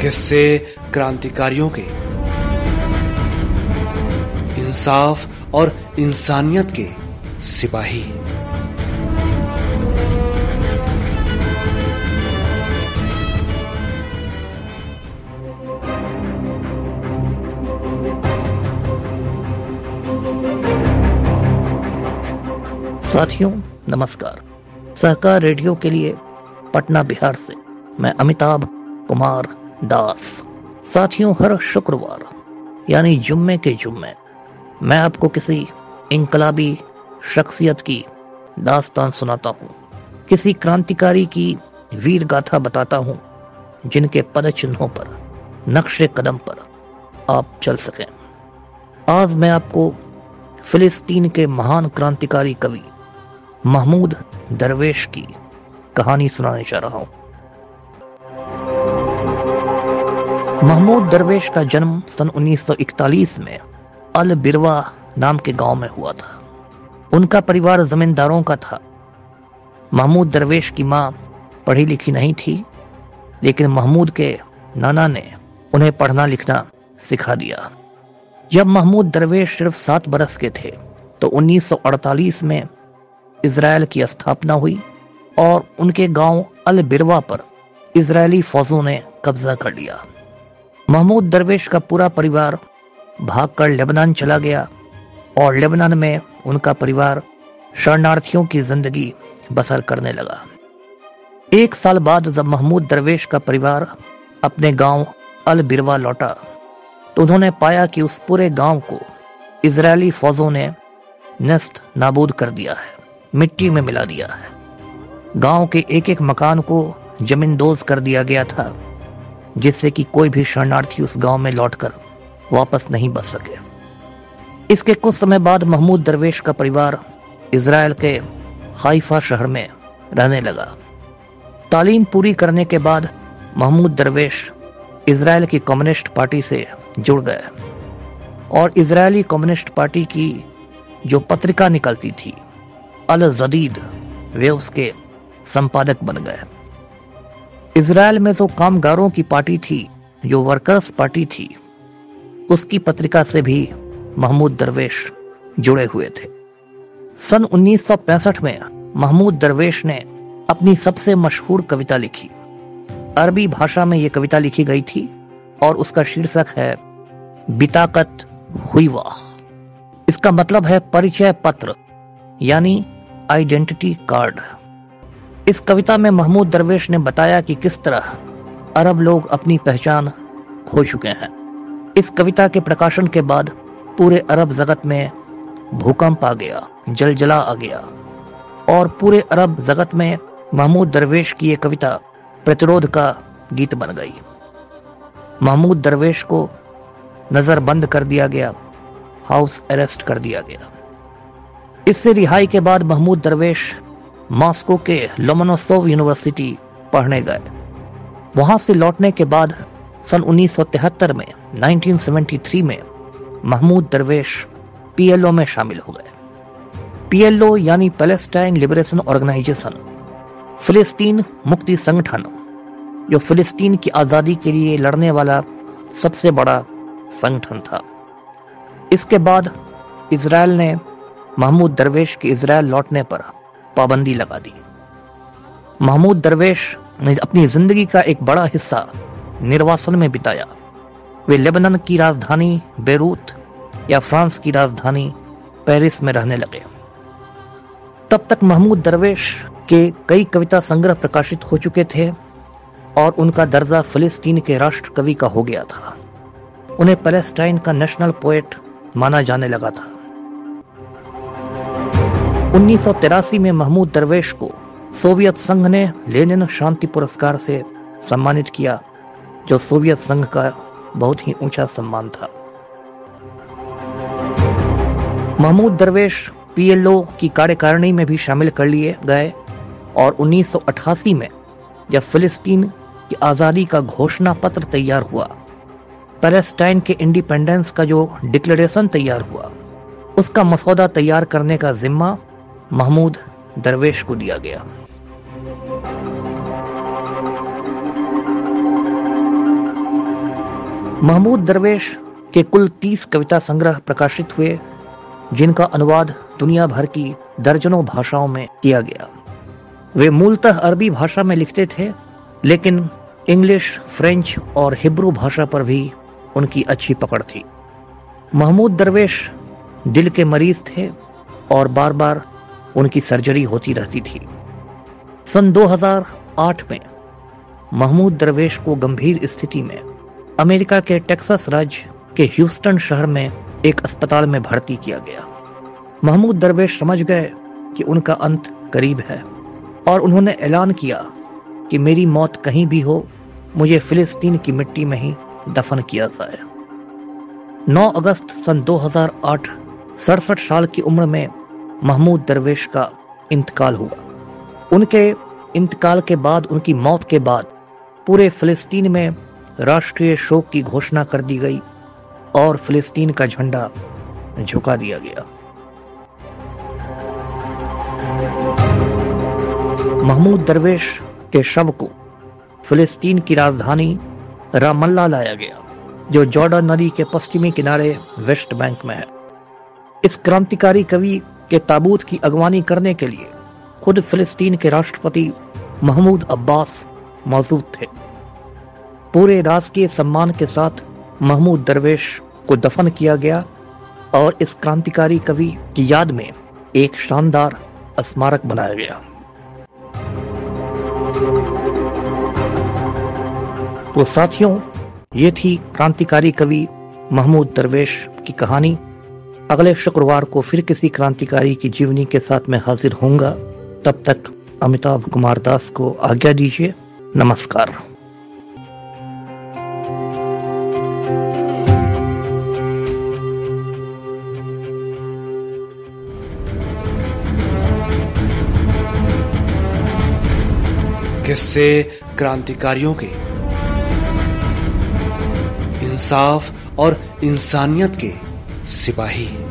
किस्से क्रांतिकारियों के। इंसाफ और इंसानियत के सिपाही। साथियों, नमस्कार। सहकार रेडियो के लिए पटना बिहार से मैं अमिताभ कुमार दास। साथियों, हर शुक्रवार, यानी जुम्मे के जुम्मे, मैं आपको किसी इनकलाबी शख्सियत की दास्तान सुनाता हूँ। किसी क्रांतिकारी की वीर गाथा बताता हूँ, जिनके पद चिन्हों पर, नक्शे कदम पर आप चल सकें। आज मैं आपको फिलिस्तीन के महान क्रांतिकारी कवि महमूद दरवेश की कहानी सुनाने जा रहा हूँ। महमूद दरवेश का जन्म सन 1941 में अल बिरवा नाम के गाँव में हुआ था। उनका परिवार जमींदारों का था। महमूद दरवेश की माँ पढ़ी लिखी नहीं थी, लेकिन महमूद के नाना ने उन्हें पढ़ना लिखना सिखा दिया। जब महमूद दरवेश सिर्फ़ सात बरस के थे तो 1948 में इसराइल की स्थापना हुई और उनके गाँव अल बिरवा पर इसराइली फौजों ने कब्जा कर लिया। महमूद दरवेश का पूरा परिवार भागकर लेबनान चला गया और लेबनान में उनका परिवार शरणार्थियों की ज़िंदगी बसर करने लगा। एक साल बाद जब महमूद दरवेश का परिवार अपने गाँव अल बिरवा लौटा तो उन्होंने पाया कि उस पूरे गाँव को इजरायली फौजों ने नस्त नाबूद कर दिया है, मिट्टी में मिला दिया है। गाँव के एक एक मकान को जमींदोज कर दिया गया था। जिससे कि कोई भी शरणार्थी उस गाँव में लौटकर वापस नहीं बच सके। इसके कुछ समय बाद महमूद दरवेश का परिवार इसराइल के हाइफा शहर में रहने लगा। तालीम पूरी करने के बाद महमूद दरवेश इसराइल की कम्युनिस्ट पार्टी से जुड़ गए और इसराइली कम्युनिस्ट पार्टी की जो पत्रिका निकलती थी अल जदीद वे उसके संपादक बन गए। इसराइल में जो कामगारों की पार्टी थी, जो वर्कर्स पार्टी थी। उसकी पत्रिका से भी महमूद दरवेश जुड़े हुए थे। सन 1965 में महमूद दरवेश ने अपनी सबसे मशहूर कविता लिखी। अरबी भाषा में यह कविता लिखी गई थी, और उसका शीर्षक है, बिताकत हुई वाह। इसका मतलब है परिचय पत्र, यानी आइडेंटिटी कार्ड। इस कविता में महमूद दरवेश ने बताया कि किस तरह अरब लोग अपनी पहचान खो चुके हैं। इस कविता के प्रकाशन के बाद पूरे अरब जगत में भूकंप आ गया, जलजला आ गया। और पूरे अरब जगत में महमूद दरवेश की यह कविता प्रतिरोध का गीत बन गई। महमूद दरवेश को नज़र बंद कर दिया गया, हाउस अरेस्ट कर दिया गया। इससे रिहाई के बाद महमूद दरवेश मॉस्को के लोमनोसोव यूनिवर्सिटी पढ़ने गए। वहाँ से लौटने के बाद सन 1973 में 1973 में महमूद दरवेश पीएलओ में शामिल हो गए। पीएलओ यानी पैलेस्टाइन लिबरेशन ऑर्गेनाइजेशन, फिलिस्तीन मुक्ति संगठन, जो फिलिस्तीन की आज़ादी के लिए लड़ने वाला सबसे बड़ा संगठन था। इसके बाद इसराइल ने, महमूद दरवेश के इसराइल लौटने पर पाबंदी लगा दी। महमूद दरवेश ने अपनी ज़िंदगी का एक बड़ा हिस्सा निर्वासन में बिताया। वे लेबनन की राजधानी बेरूत या फ्रांस की राजधानी पेरिस में रहने लगे। तब तक महमूद दरवेश के कई कविता संग्रह प्रकाशित हो चुके थे और उनका दर्जा फिलिस्तीन के राष्ट्र कवि का हो गया था। उन्हें पैलेस्टाइन का नेशनल पोएट माना जाने लगा था। उन्नीस में महमूद दरवेश को सोवियत संघ ने लेनिन शांति पुरस्कार से सम्मानित किया, जो सोवियत संघ का बहुत ही ऊँचा सम्मान था। महमूद दरवेश पीएलओ की कार्यकारिणी में भी शामिल कर लिए गए और 1988 में जब फिलिस्तीन की आज़ादी का घोषणा पत्र तैयार हुआ, पैलेस्टाइन के इंडिपेंडेंस का जो डिक्लेरेशन तैयार हुआ, उसका मसौदा तैयार करने का जिम्मा महमूद दरवेश को दिया गया। महमूद दरवेश के कुल तीस कविता संग्रह प्रकाशित हुए, जिनका अनुवाद दुनिया भर की दर्जनों भाषाओं में किया गया। वे मूलतः अरबी भाषा में लिखते थे, लेकिन इंग्लिश, फ्रेंच और हिब्रू भाषा पर भी उनकी अच्छी पकड़ थी। महमूद दरवेश दिल के मरीज़ थे और बार बार उनकी सर्जरी होती रहती थी। सन 2008 में महमूद दरवेश को गंभीर स्थिति में अमेरिका के टेक्सास राज्य के ह्यूस्टन शहर में एक अस्पताल में भर्ती किया गया। महमूद दरवेश समझ गए कि उनका अंत करीब है और उन्होंने ऐलान किया कि मेरी मौत कहीं भी हो, मुझे फिलिस्तीन की मिट्टी में ही दफन किया जाए। 9 अगस्त सन 2008 सड़सठ साल की उम्र में महमूद दरवेश का इंतकाल हुआ। उनके इंतकाल के बाद, उनकी मौत के बाद पूरे फिलिस्तीन में राष्ट्रीय शोक की घोषणा कर दी गई और फिलिस्तीन का झंडा झुका दिया गया। महमूद दरवेश के शव को फिलिस्तीन की राजधानी रामल्ला लाया गया, जो जॉर्डन नदी के पश्चिमी किनारे वेस्ट बैंक में है। इस क्रांतिकारी कवि के ताबूत की अगवानी करने के लिए खुद फिलिस्तीन के राष्ट्रपति महमूद अब्बास मौजूद थे। पूरे राजकीय सम्मान के साथ महमूद दरवेश को दफन किया गया और इस क्रांतिकारी कवि की याद में एक शानदार स्मारक बनाया गया। तो साथियों, ये थी क्रांतिकारी कवि महमूद दरवेश की कहानी। अगले शुक्रवार को फिर किसी क्रांतिकारी की जीवनी के साथ मैं हाजिर होऊँगा। तब तक अमिताभ कुमार दास को आज्ञा दीजिए। नमस्कार। किससे क्रांतिकारियों के। इंसाफ और इंसानियत के। सिपाही।